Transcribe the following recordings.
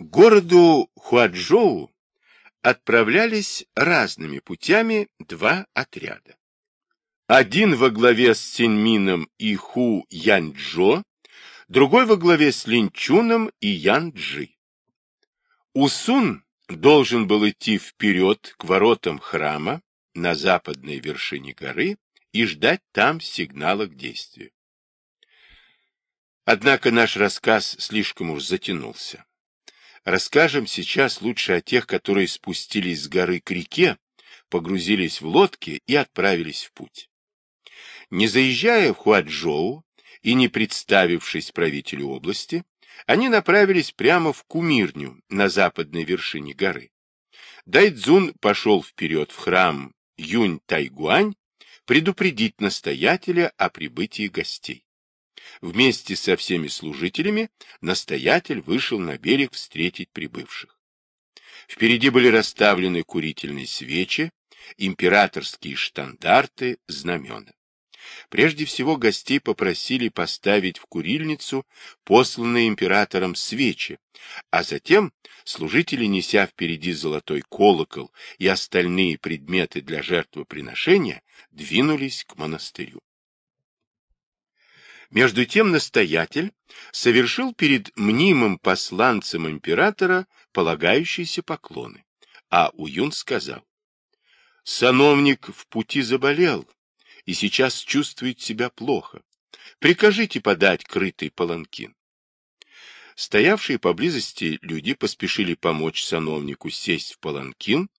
Городу Хуаджоу отправлялись разными путями два отряда. Один во главе с Синьмином и Ху Яньчжо, другой во главе с Линчуном и Янджи. Усун должен был идти вперед к воротам храма на западной вершине горы и ждать там сигнала к действию. Однако наш рассказ слишком уж затянулся. Расскажем сейчас лучше о тех, которые спустились с горы к реке, погрузились в лодки и отправились в путь. Не заезжая в Хуаджоу и не представившись правителю области, они направились прямо в Кумирню на западной вершине горы. Дайдзун пошел вперед в храм Юнь-Тайгуань предупредить настоятеля о прибытии гостей. Вместе со всеми служителями настоятель вышел на берег встретить прибывших. Впереди были расставлены курительные свечи, императорские штандарты, знамена. Прежде всего гостей попросили поставить в курильницу посланные императором свечи, а затем служители, неся впереди золотой колокол и остальные предметы для жертвоприношения, двинулись к монастырю. Между тем настоятель совершил перед мнимым посланцем императора полагающиеся поклоны, а Уюн сказал, «Сановник в пути заболел и сейчас чувствует себя плохо. Прикажите подать крытый паланкин». Стоявшие поблизости люди поспешили помочь сановнику сесть в паланкин,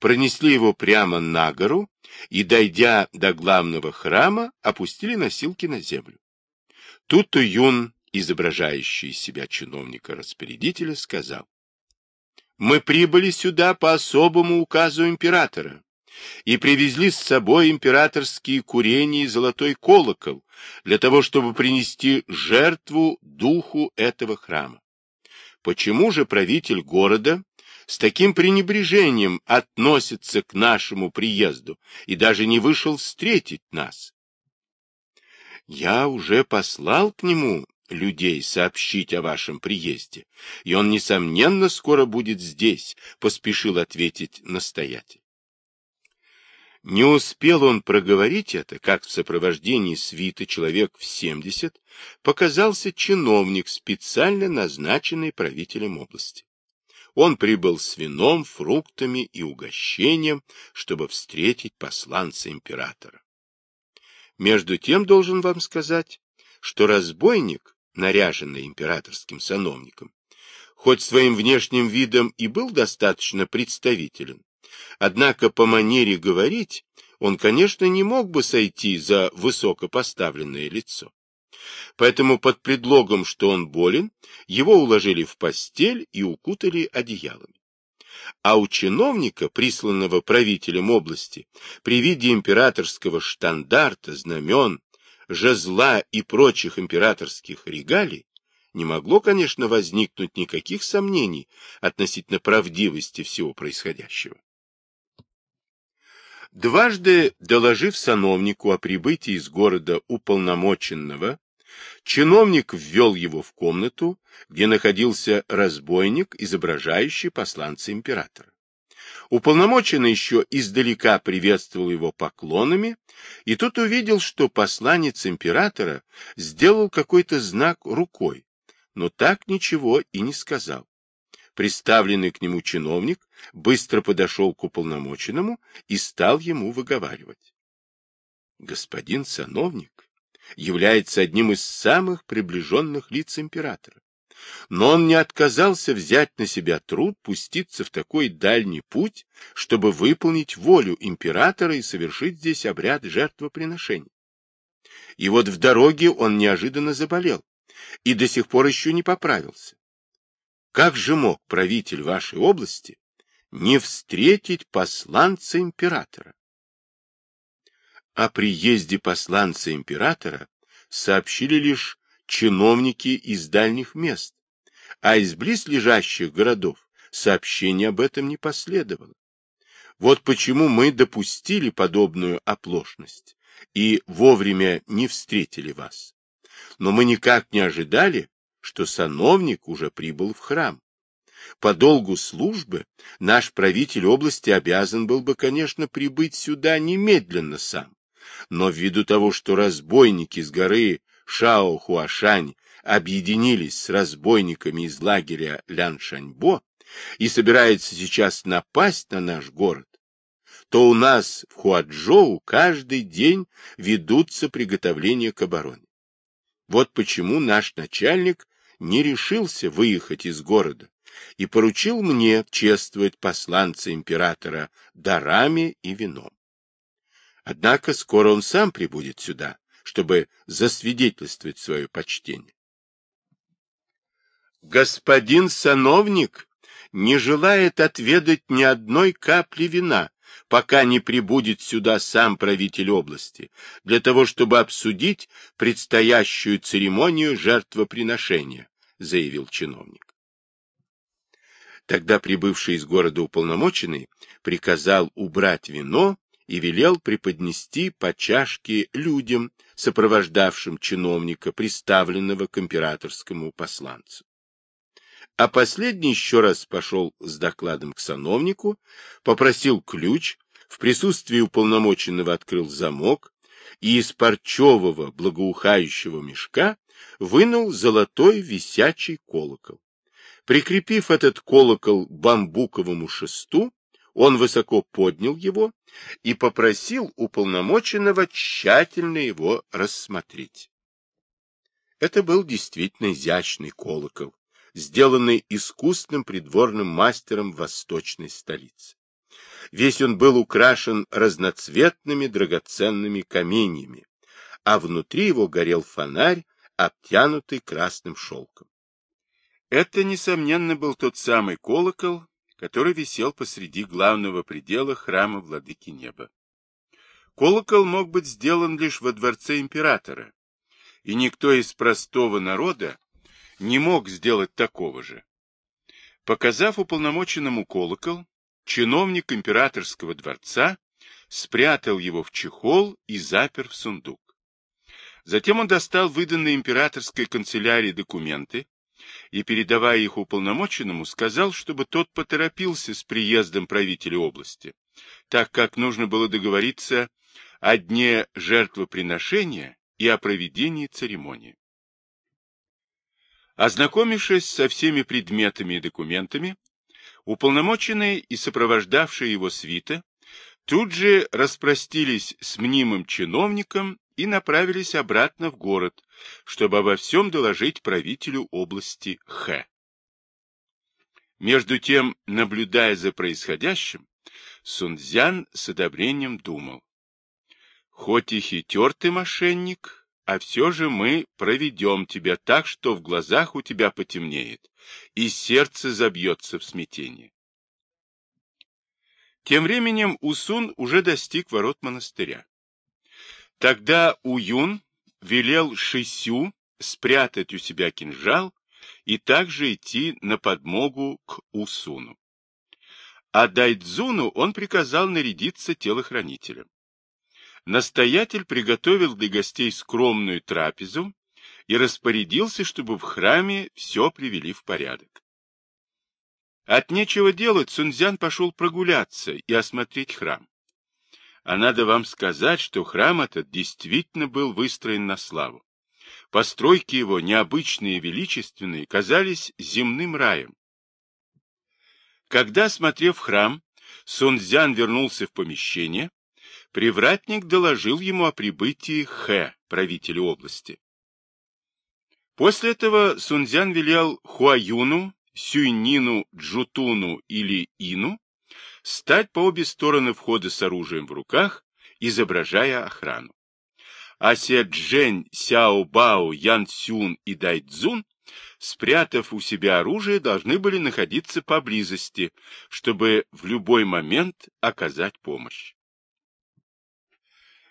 пронесли его прямо на гору и, дойдя до главного храма, опустили носилки на землю. Тут Юн, изображающий себя чиновника-распорядителя, сказал, «Мы прибыли сюда по особому указу императора и привезли с собой императорские курения и золотой колокол для того, чтобы принести жертву духу этого храма. Почему же правитель города с таким пренебрежением относится к нашему приезду и даже не вышел встретить нас? Я уже послал к нему людей сообщить о вашем приезде, и он, несомненно, скоро будет здесь, — поспешил ответить настоятель. Не успел он проговорить это, как в сопровождении свиты человек в семьдесят показался чиновник, специально назначенный правителем области. Он прибыл с вином, фруктами и угощением, чтобы встретить посланца императора. Между тем должен вам сказать, что разбойник, наряженный императорским сановником, хоть своим внешним видом и был достаточно представителен, однако по манере говорить он, конечно, не мог бы сойти за высокопоставленное лицо. Поэтому под предлогом, что он болен, его уложили в постель и укутали одеялами а у чиновника, присланного правителем области, при виде императорского штандарта, знамен, жезла и прочих императорских регалий, не могло, конечно, возникнуть никаких сомнений относительно правдивости всего происходящего. Дважды доложив сановнику о прибытии из города уполномоченного, Чиновник ввел его в комнату, где находился разбойник, изображающий посланца императора. Уполномоченный еще издалека приветствовал его поклонами, и тут увидел, что посланец императора сделал какой-то знак рукой, но так ничего и не сказал. Приставленный к нему чиновник быстро подошел к уполномоченному и стал ему выговаривать. — Господин сановник, является одним из самых приближенных лиц императора. Но он не отказался взять на себя труд пуститься в такой дальний путь, чтобы выполнить волю императора и совершить здесь обряд жертвоприношения. И вот в дороге он неожиданно заболел и до сих пор еще не поправился. Как же мог правитель вашей области не встретить посланца императора? О приезде посланца императора сообщили лишь чиновники из дальних мест, а из близлежащих городов сообщения об этом не последовало. Вот почему мы допустили подобную оплошность и вовремя не встретили вас. Но мы никак не ожидали, что сановник уже прибыл в храм. По долгу службы наш правитель области обязан был бы, конечно, прибыть сюда немедленно сам. Но ввиду того, что разбойники с горы Шао-Хуашань объединились с разбойниками из лагеря Ляншаньбо и собираются сейчас напасть на наш город, то у нас в Хуаджоу каждый день ведутся приготовления к обороне. Вот почему наш начальник не решился выехать из города и поручил мне чествовать посланца императора дарами и вином. Однако скоро он сам прибудет сюда, чтобы засвидетельствовать свое почтение. Господин сановник не желает отведать ни одной капли вина, пока не прибудет сюда сам правитель области, для того, чтобы обсудить предстоящую церемонию жертвоприношения, заявил чиновник. Тогда прибывший из города уполномоченный приказал убрать вино и велел преподнести по чашке людям, сопровождавшим чиновника, приставленного к императорскому посланцу. А последний еще раз пошел с докладом к сановнику, попросил ключ, в присутствии уполномоченного открыл замок и из парчевого благоухающего мешка вынул золотой висячий колокол. Прикрепив этот колокол бамбуковому шесту, он высоко поднял его и попросил уполномоченного тщательно его рассмотреть. Это был действительно изящный колокол, сделанный искусным придворным мастером восточной столицы. Весь он был украшен разноцветными драгоценными каменьями, а внутри его горел фонарь, обтянутый красным шелком. Это, несомненно, был тот самый колокол, который висел посреди главного предела храма Владыки Неба. Колокол мог быть сделан лишь во дворце императора, и никто из простого народа не мог сделать такого же. Показав уполномоченному колокол, чиновник императорского дворца спрятал его в чехол и запер в сундук. Затем он достал выданные императорской канцелярии документы и, передавая их уполномоченному, сказал, чтобы тот поторопился с приездом правителя области, так как нужно было договориться о дне жертвоприношения и о проведении церемонии. Ознакомившись со всеми предметами и документами, уполномоченные и сопровождавшие его свита тут же распростились с мнимым чиновником и направились обратно в город, чтобы обо всем доложить правителю области Х. Между тем, наблюдая за происходящим, Сунцзян с одобрением думал. Хоть и хитер ты мошенник, а все же мы проведем тебя так, что в глазах у тебя потемнеет, и сердце забьется в смятении. Тем временем Усун уже достиг ворот монастыря. Тогда Уюн велел Шисю спрятать у себя кинжал и также идти на подмогу к Усуну. А Дайдзуну он приказал нарядиться телохранителем. Настоятель приготовил для гостей скромную трапезу и распорядился, чтобы в храме все привели в порядок. От нечего делать Сунцзян пошел прогуляться и осмотреть храм. А надо вам сказать, что храм этот действительно был выстроен на славу. Постройки его, необычные и величественные, казались земным раем. Когда, смотрев храм, Сунцзян вернулся в помещение, привратник доложил ему о прибытии Хэ, правителя области. После этого Сунцзян велел Хуаюну, Сюйнину, Джутуну или Ину стать по обе стороны входа с оружием в руках, изображая охрану. А Седжень, Сяо Бао, Ян Цюн и Дай Цзун, спрятав у себя оружие, должны были находиться поблизости, чтобы в любой момент оказать помощь.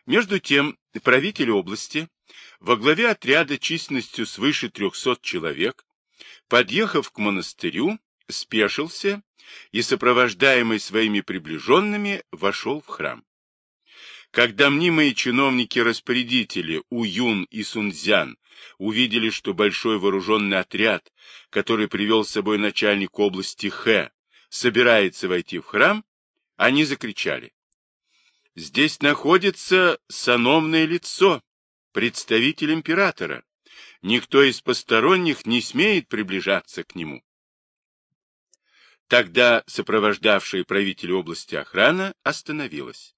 Между тем, правитель области во главе отряда численностью свыше 300 человек, подъехав к монастырю, спешился и, сопровождаемый своими приближенными, вошел в храм. Когда мнимые чиновники-распорядители Уюн и Сунцзян увидели, что большой вооруженный отряд, который привел с собой начальник области Хэ, собирается войти в храм, они закричали. Здесь находится сановное лицо, представитель императора. Никто из посторонних не смеет приближаться к нему. Тогда сопровождавшая правителя области охрана остановилась.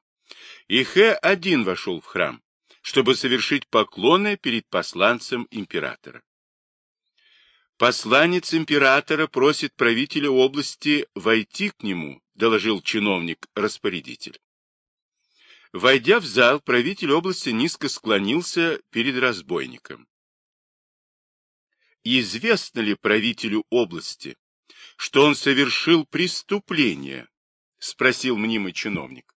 И Хэ один вошел в храм, чтобы совершить поклоны перед посланцем императора. Посланец императора просит правителя области войти к нему, доложил чиновник-распорядитель. Войдя в зал, правитель области низко склонился перед разбойником. Известно ли правителю области, что он совершил преступление? Спросил мнимый чиновник.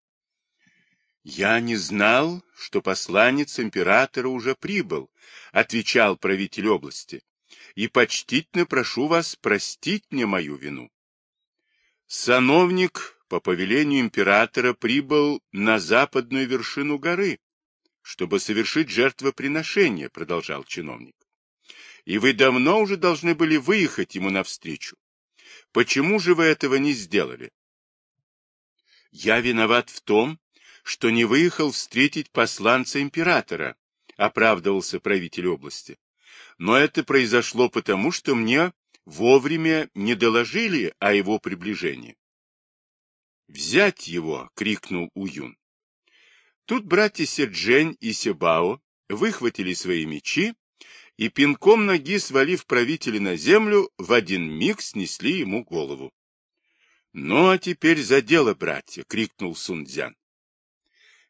Я не знал, что посланец императора уже прибыл, отвечал правитель области, и почтительно прошу вас простить мне мою вину. Сановник по повелению императора прибыл на западную вершину горы, чтобы совершить жертвоприношение, продолжал чиновник. И вы давно уже должны были выехать ему навстречу. Почему же вы этого не сделали? Я виноват в том, что не выехал встретить посланца императора, оправдывался правитель области. Но это произошло потому, что мне вовремя не доложили о его приближении. «Взять его!» — крикнул Уюн. Тут братья Седжень и Себао выхватили свои мечи и пинком ноги, свалив правителя на землю, в один миг снесли ему голову. «Ну, а теперь за дело, братья!» — крикнул Сунцзян.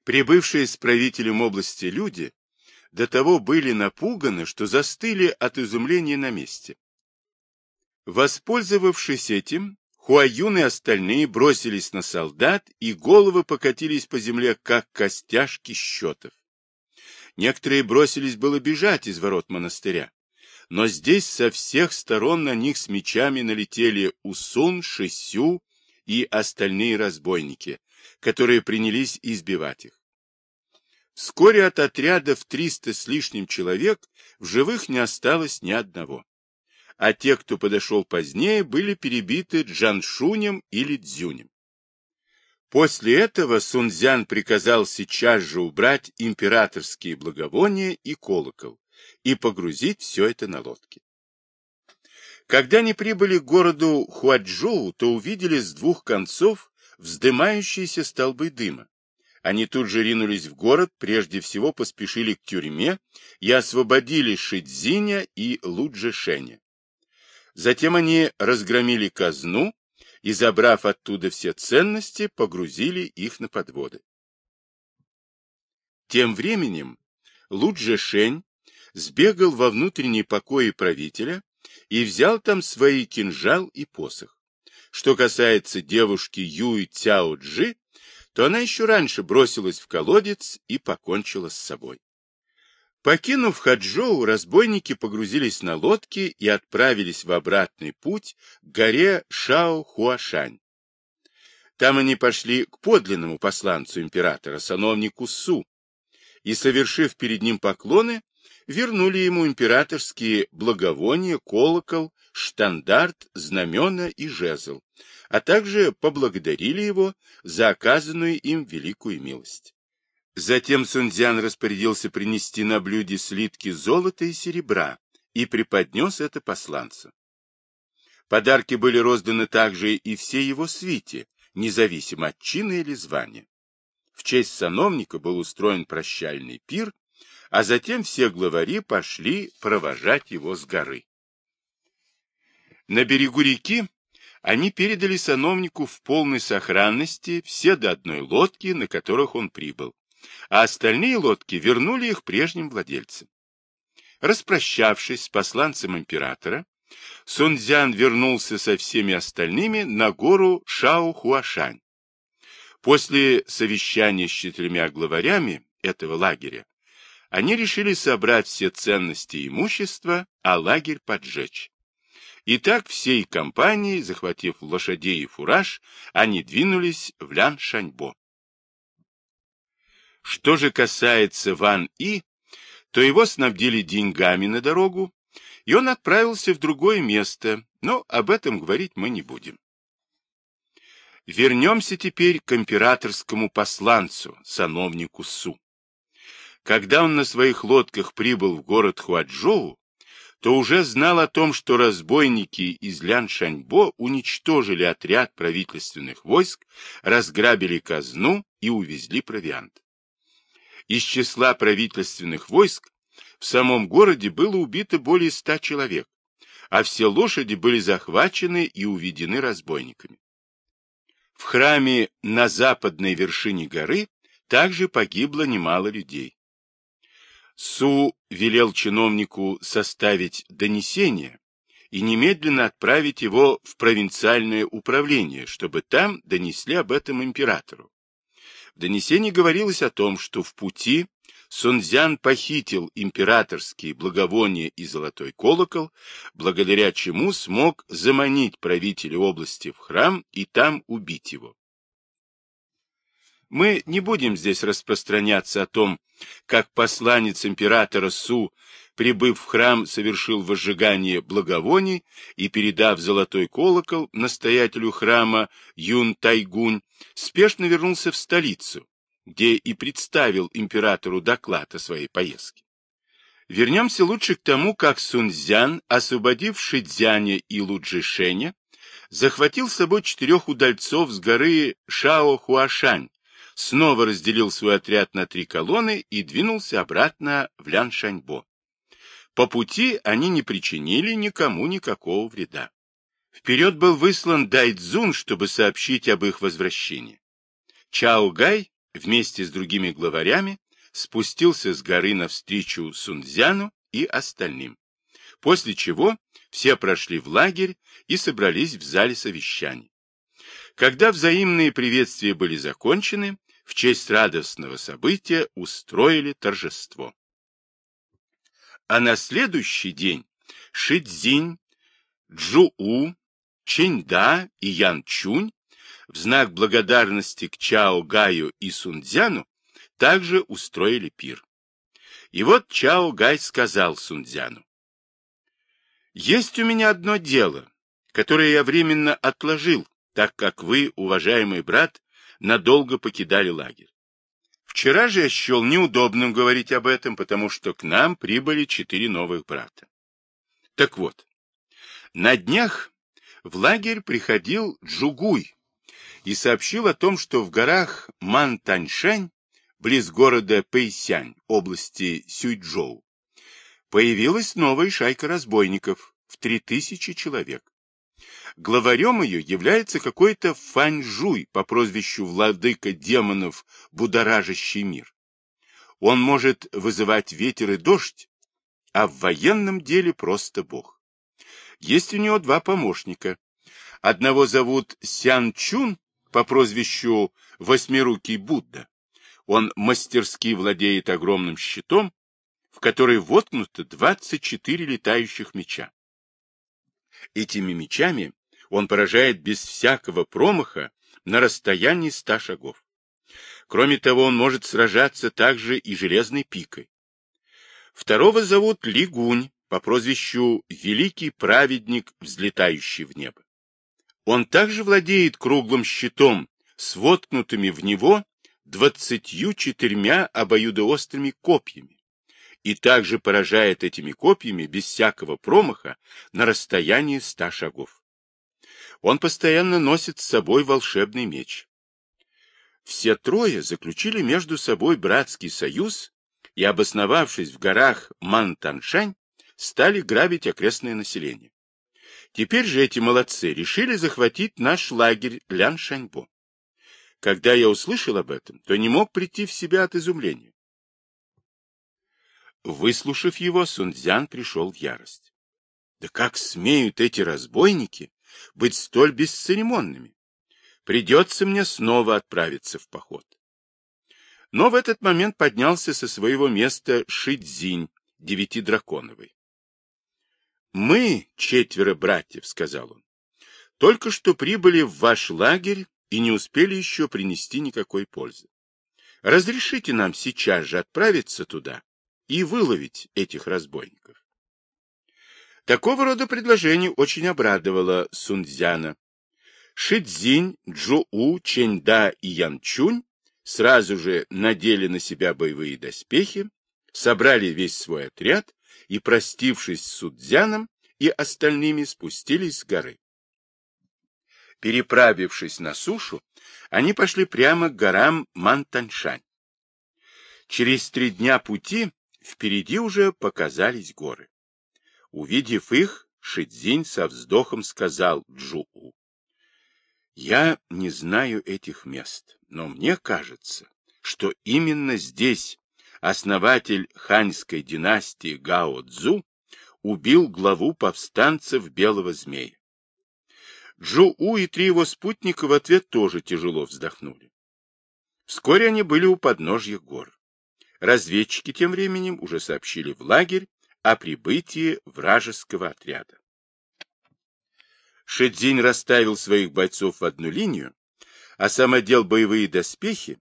Прибывшие с правителем области люди до того были напуганы, что застыли от изумления на месте. Воспользовавшись этим, Хуаюн и остальные бросились на солдат, и головы покатились по земле, как костяшки счетов. Некоторые бросились было бежать из ворот монастыря, но здесь со всех сторон на них с мечами налетели Усун, Шисю и остальные разбойники, которые принялись избивать их. Вскоре от отряда в триста с лишним человек в живых не осталось ни одного а те, кто подошел позднее, были перебиты Джаншунем или Дзюнем. После этого Сунцзян приказал сейчас же убрать императорские благовония и колокол и погрузить все это на лодки. Когда они прибыли к городу Хуаджоу, то увидели с двух концов вздымающиеся столбы дыма. Они тут же ринулись в город, прежде всего поспешили к тюрьме и освободили Шидзиня и Луджишеня. Затем они разгромили казну и, забрав оттуда все ценности, погрузили их на подводы. Тем временем Луджи Шень сбегал во внутренние покои правителя и взял там свои кинжал и посох. Что касается девушки Юй Цяо Джи, то она еще раньше бросилась в колодец и покончила с собой. Покинув Хаджоу, разбойники погрузились на лодки и отправились в обратный путь к горе Шао-Хуашань. Там они пошли к подлинному посланцу императора, сановнику Су, и, совершив перед ним поклоны, вернули ему императорские благовония, колокол, штандарт, знамена и жезл, а также поблагодарили его за оказанную им великую милость. Затем Сунцзян распорядился принести на блюде слитки золота и серебра и преподнес это посланцу. Подарки были розданы также и все его свите, независимо от чина или звания. В честь сановника был устроен прощальный пир, а затем все главари пошли провожать его с горы. На берегу реки они передали сановнику в полной сохранности все до одной лодки, на которых он прибыл, а остальные лодки вернули их прежним владельцам. Распрощавшись с посланцем императора, Сунцзян вернулся со всеми остальными на гору Шао-Хуашань. После совещания с четырьмя главарями этого лагеря они решили собрать все ценности и имущество, а лагерь поджечь. И так всей компанией, захватив лошадей и фураж, они двинулись в Лян-Шаньбо. Что же касается Ван И, то его снабдили деньгами на дорогу, и он отправился в другое место, но об этом говорить мы не будем. Вернемся теперь к императорскому посланцу, сановнику Су. Когда он на своих лодках прибыл в город Хуаджоу, то уже знал о том, что разбойники из Ляншаньбо уничтожили отряд правительственных войск, разграбили казну и увезли провиант. Из числа правительственных войск в самом городе было убито более ста человек, а все лошади были захвачены и уведены разбойниками. В храме на западной вершине горы также погибло немало людей. Су велел чиновнику составить донесение и немедленно отправить его в провинциальное управление, чтобы там донесли об этом императору. В донесении говорилось о том, что в пути Сунцзян похитил императорские благовония и золотой колокол, благодаря чему смог заманить правителя области в храм и там убить его. Мы не будем здесь распространяться о том, как посланец императора Су, прибыв в храм, совершил возжигание благовоний и, передав золотой колокол настоятелю храма Юн Тайгунь, спешно вернулся в столицу, где и представил императору доклад о своей поездке. Вернемся лучше к тому, как Сунцзян, освободив Шидзяня и Луджишеня, захватил с собой четырех удальцов с горы Шао-Хуашань, снова разделил свой отряд на три колонны и двинулся обратно в Ляншаньбо. По пути они не причинили никому никакого вреда. Вперед был выслан Дайдзун, чтобы сообщить об их возвращении. Чао Гай вместе с другими главарями спустился с горы навстречу Сунцзяну и остальным, после чего все прошли в лагерь и собрались в зале совещаний. Когда взаимные приветствия были закончены, в честь радостного события устроили торжество. А на следующий день Шидзинь, Джуу, Чэньда и Ян Чунь в знак благодарности к Чао Гаю и Сунцзяну также устроили пир. И вот Чао Гай сказал Сунцзяну, «Есть у меня одно дело, которое я временно отложил, так как вы, уважаемый брат, надолго покидали лагерь. Вчера же я счел неудобным говорить об этом, потому что к нам прибыли четыре новых брата. Так вот, на днях в лагерь приходил Джугуй и сообщил о том, что в горах Мантаньшань, близ города Пэйсянь, области Сюйчжоу, появилась новая шайка разбойников в три тысячи человек. Главарем ее является какой-то Фаньжуй по прозвищу владыка демонов, будоражащий мир. Он может вызывать ветер и дождь, а в военном деле просто бог. Есть у него два помощника. Одного зовут Сян Чун по прозвищу Восьмирукий Будда. Он мастерски владеет огромным щитом, в который воткнуто 24 летающих меча. Этими мечами он поражает без всякого промаха на расстоянии ста шагов. Кроме того, он может сражаться также и железной пикой. Второго зовут Лигунь по прозвищу Великий Праведник, взлетающий в небо. Он также владеет круглым щитом с воткнутыми в него двадцатью четырьмя обоюдоострыми копьями и также поражает этими копьями без всякого промаха на расстоянии ста шагов. Он постоянно носит с собой волшебный меч. Все трое заключили между собой братский союз и, обосновавшись в горах Мантаншань, стали грабить окрестное население. Теперь же эти молодцы решили захватить наш лагерь Ляншаньбо. Когда я услышал об этом, то не мог прийти в себя от изумления. Выслушав его, Сунцзян пришел в ярость. Да как смеют эти разбойники быть столь бесцеремонными. Придется мне снова отправиться в поход. Но в этот момент поднялся со своего места Шидзинь, девятидраконовый. «Мы, четверо братьев», — сказал он, — «только что прибыли в ваш лагерь и не успели еще принести никакой пользы. Разрешите нам сейчас же отправиться туда и выловить этих разбойников. Такого рода предложение очень обрадовало Сунцзяна. Шидзинь, Джоу, Чэньда и Янчунь сразу же надели на себя боевые доспехи, собрали весь свой отряд и, простившись с Судзяном и остальными, спустились с горы. Переправившись на сушу, они пошли прямо к горам Мантаншань. Через три дня пути впереди уже показались горы. Увидев их, Шидзинь со вздохом сказал Джуу. Я не знаю этих мест, но мне кажется, что именно здесь основатель ханьской династии Гао Цзу убил главу повстанцев Белого Змея. Джуу и три его спутника в ответ тоже тяжело вздохнули. Вскоре они были у подножья гор. Разведчики тем временем уже сообщили в лагерь о прибытии вражеского отряда. Шедзинь расставил своих бойцов в одну линию, а сам одел боевые доспехи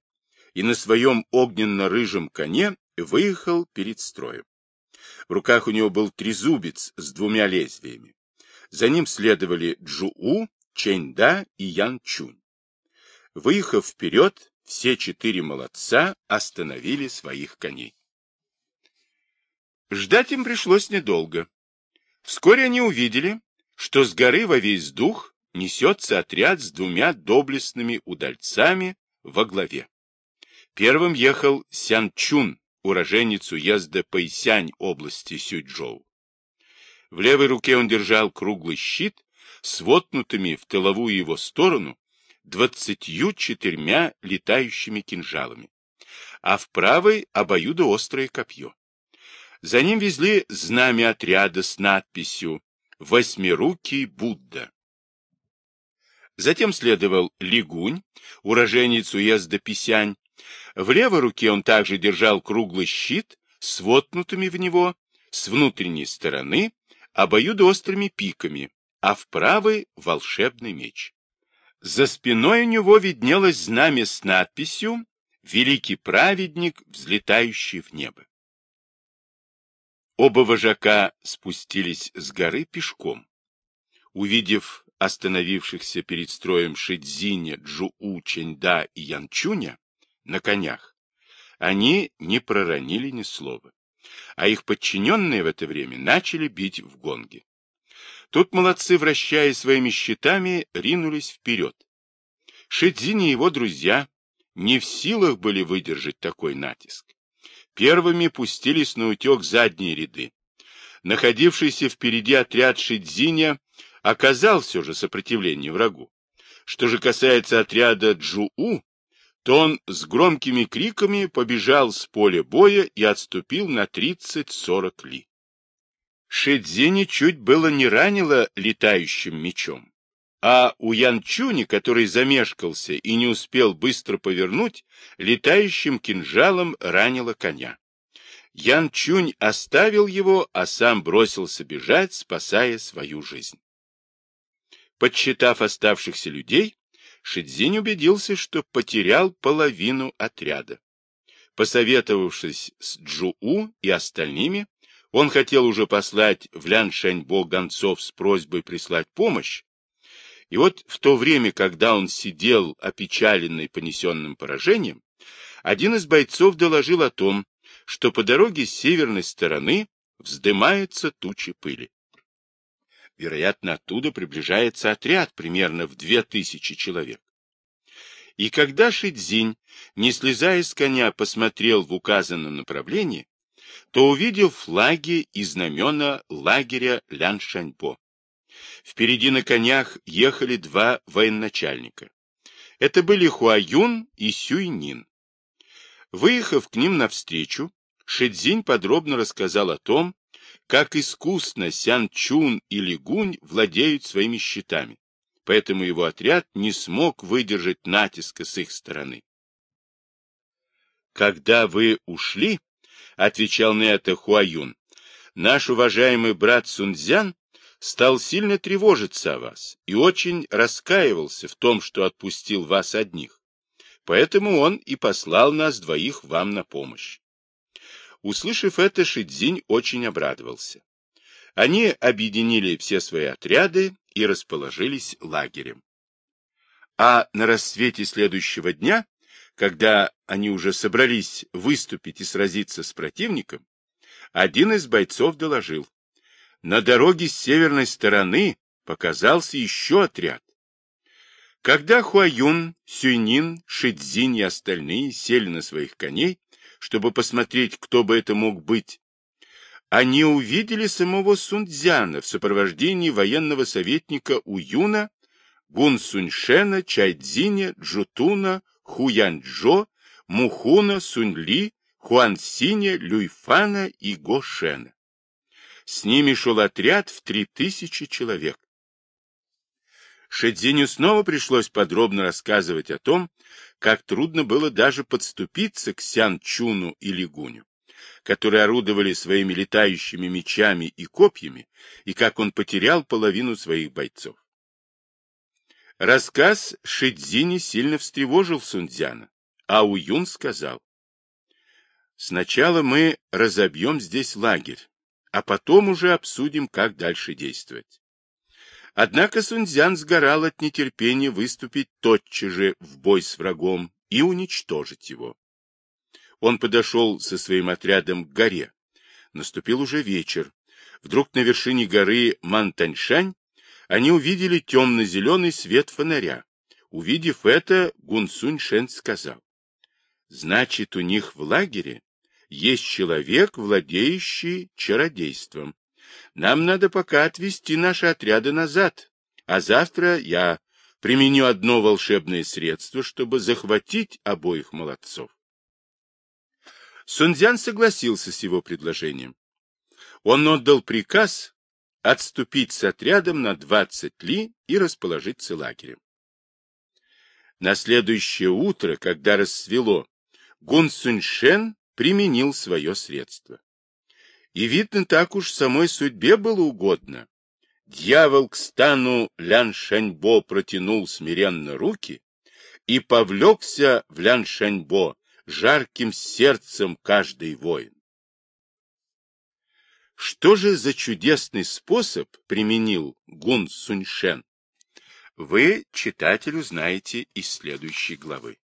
и на своем огненно-рыжем коне выехал перед строем. В руках у него был трезубец с двумя лезвиями. За ним следовали Джуу, Чэньда и Ян Чунь. Выехав вперед, все четыре молодца остановили своих коней. Ждать им пришлось недолго. Вскоре они увидели, что с горы во весь дух несется отряд с двумя доблестными удальцами во главе. Первым ехал Сян Чун, уроженец уезда Пэйсянь области Сюйчжоу. В левой руке он держал круглый щит с вотнутыми в тыловую его сторону двадцатью четырьмя летающими кинжалами, а в правой обоюдоострое копье. За ним везли знамя отряда с надписью «Восьмирукий Будда». Затем следовал Лигунь, уроженец уезда Писянь. В левой руке он также держал круглый щит с вотнутыми в него с внутренней стороны обоюдоострыми пиками, а в правой — волшебный меч. За спиной у него виднелось знамя с надписью «Великий праведник, взлетающий в небо». Оба вожака спустились с горы пешком. Увидев остановившихся перед строем Шидзиня, Джуу, Чэньда и Янчуня на конях, они не проронили ни слова, а их подчиненные в это время начали бить в гонги. Тут молодцы, вращая своими щитами, ринулись вперед. Шидзин и его друзья не в силах были выдержать такой натиск. Первыми пустились на утек задние ряды. Находившийся впереди отряд Шидзиня оказал все же сопротивление врагу. Что же касается отряда Джуу, то он с громкими криками побежал с поля боя и отступил на 30-40 ли. Шидзини чуть было не ранило летающим мечом. А у Янчуни, который замешкался и не успел быстро повернуть, летающим кинжалом ранило коня. Янчунь оставил его, а сам бросился бежать, спасая свою жизнь. Подсчитав оставшихся людей, Шидзинь убедился, что потерял половину отряда. Посоветовавшись с Джуу и остальными, он хотел уже послать в Ляншаньбо гонцов с просьбой прислать помощь, и вот в то время, когда он сидел опечаленный понесенным поражением, один из бойцов доложил о том, что по дороге с северной стороны вздымаются тучи пыли. Вероятно, оттуда приближается отряд примерно в две тысячи человек. И когда Шидзинь, не слезая с коня, посмотрел в указанном направлении, то увидел флаги и знамена лагеря Ляншаньбо. Впереди на конях ехали два военачальника. Это были Хуаюн и Сюйнин. Выехав к ним навстречу, Шидзинь подробно рассказал о том, как искусно Сян Чун и Лигунь владеют своими щитами, поэтому его отряд не смог выдержать натиска с их стороны. «Когда вы ушли, — отвечал на это Хуаюн, — наш уважаемый брат Сунцзян стал сильно тревожиться о вас и очень раскаивался в том, что отпустил вас одних. поэтому он и послал нас двоих вам на помощь. Услышав это, Шидзинь очень обрадовался. Они объединили все свои отряды и расположились лагерем. А на рассвете следующего дня, когда они уже собрались выступить и сразиться с противником, один из бойцов доложил. На дороге с северной стороны показался еще отряд. Когда Хуаюн, Сюйнин, Шидзинь и остальные сели на своих коней, чтобы посмотреть, кто бы это мог быть, они увидели самого Сунцзяна в сопровождении военного советника Уюна Гун Суньшена, Чайдзиня, Джутуна, Хуянчжо, Мухуна, Суньли, Хуансиня, Люйфана и Гошена. С ними шел отряд в три тысячи человек. Шедзиню снова пришлось подробно рассказывать о том, как трудно было даже подступиться к Сян-Чуну и Лигуню, которые орудовали своими летающими мечами и копьями, и как он потерял половину своих бойцов. Рассказ Шидзини сильно встревожил Сунцзяна, а Уюн сказал, «Сначала мы разобьем здесь лагерь, а потом уже обсудим, как дальше действовать». Однако Сунцзян сгорал от нетерпения выступить тотчас же в бой с врагом и уничтожить его. Он подошел со своим отрядом к горе. Наступил уже вечер. Вдруг на вершине горы Мантаньшань они увидели темно-зеленый свет фонаря. Увидев это, Гунсунь Шен сказал, «Значит, у них в лагере есть человек, владеющий чародейством. Нам надо пока отвести наши отряды назад, а завтра я применю одно волшебное средство, чтобы захватить обоих молодцов». Сунцзян согласился с его предложением. Он отдал приказ отступить с отрядом на 20 ли и расположиться лагерем. На следующее утро, когда рассвело, Гун Суньшен применил свое средство. И, видно, так уж самой судьбе было угодно. Дьявол к стану Лян Шаньбо протянул смиренно руки и повлекся в Лян Шаньбо жарким сердцем каждый воин. Что же за чудесный способ применил Гун Суньшен? Вы, читателю, знаете из следующей главы.